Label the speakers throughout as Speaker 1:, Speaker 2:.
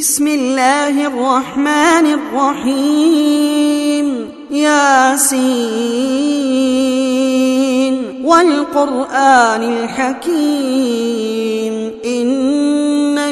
Speaker 1: بسم الله الرحمن الرحيم. ياسين. والقرآن الحكيم.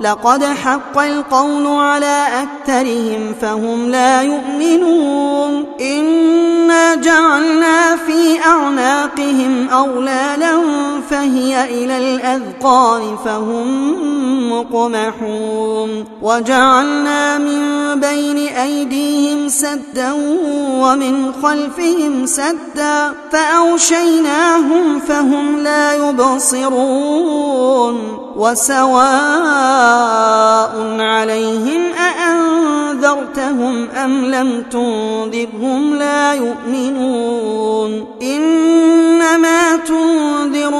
Speaker 1: لقد حق القول على أكثرهم فهم لا يؤمنون. إنا جعلنا في أعناقهم أغلالا فهي إلى الأذقان فهم مقمحون. وجعلنا من بين أيديهم سدا ومن خلفهم سدا فأوشيناهم فهم لا يبصرون. وسواء عليهم أأنذرتهم أم لم تنذرهم لا يؤمنون إنما تنذر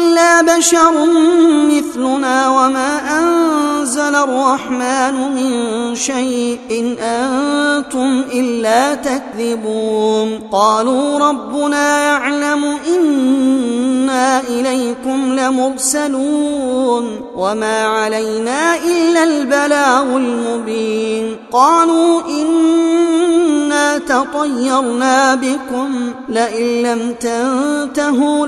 Speaker 1: إلا بشر مثلنا وما أنزل الرحمن من شيء إن أنتم إلا تكذبون. قالوا ربنا يعلم إنا إليكم لمرسلون وما علينا إلا البلاغ المبين. قالوا إنا تطيرنا بكم لئن لم تنتهوا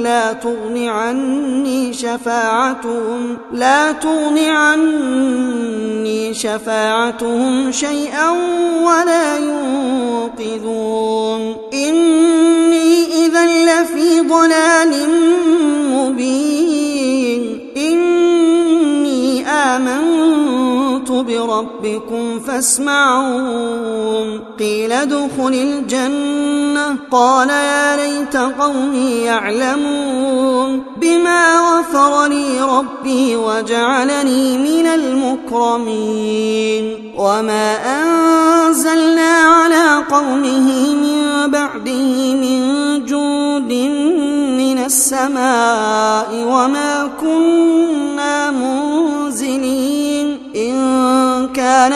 Speaker 1: لا تغن عني شفاعتهم لا تغن عني شفاعتهم شيئا ولا ينقذون. إني إذا لفي ضلال مبين. إني آمنت بربكم فاسمعون. قيل ادخل الجنة. قال يا ليت قومي يعلمون. بما غفر لي ربي وجعلني من المكرمين. وما أنزلنا على قومه من بعده من جود من السماء. وما كنا منزلين. إن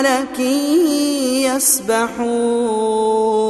Speaker 1: فلك يسبحون.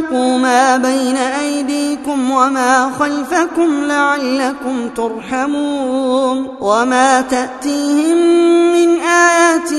Speaker 1: ما بين أيديكم وما خلفكم لعلكم ترحمون وما تأتيهم من آيات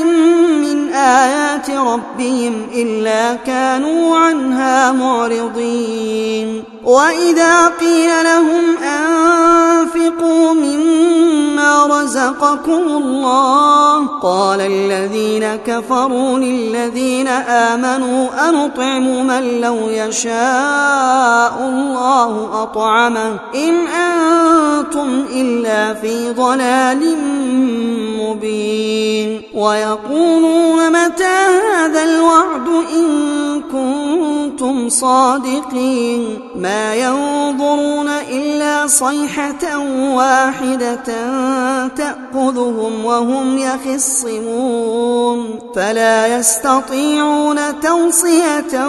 Speaker 1: من آيات ربهم إلا كانوا عنها معرضين وإذا قيل لهم أنفقوا مما رزقكم الله قال الذين كفروا للذين آمنوا أنطعم من لو يشاء الله أطعمه إن أنتم إلا في ضلال مبين. ويقولون متى هذا الوعد إن كنتم صادقين؟ ما ينظرون إلا صيحة واحدة تأخذهم وهم يخصمون. فلا يستطيعون توصية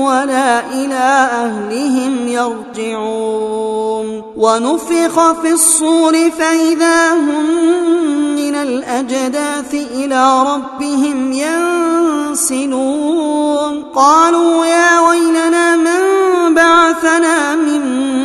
Speaker 1: ولا إلى أهلهم يرجعون. ونفخ في الصور فإذا هم الأجداث إلى ربهم ينسلون. قالوا يا ويلنا من بعثنا من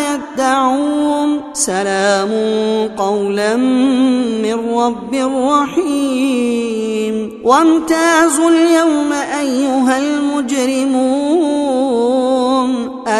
Speaker 1: يدعون. سلام قولا من رب رحيم. وامتازوا اليوم أيها المجرمون.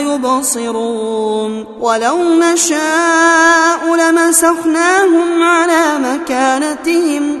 Speaker 1: يبصرون ولو نشاء لمسخناهم على مكانتهم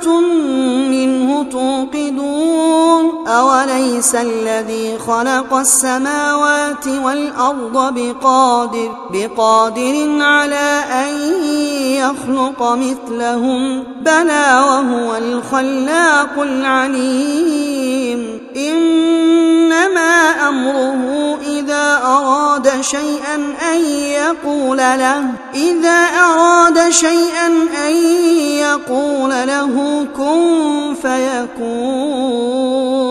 Speaker 1: أوليس الذي خلق السماوات والأرض بقادر بقادر على أن يخلق مثلهم. بلى وهو الخلاق العليم. إنما أمره إذا أراد شيئا أن يقول له إذا أراد شيئا أن يقول له كن فيكون.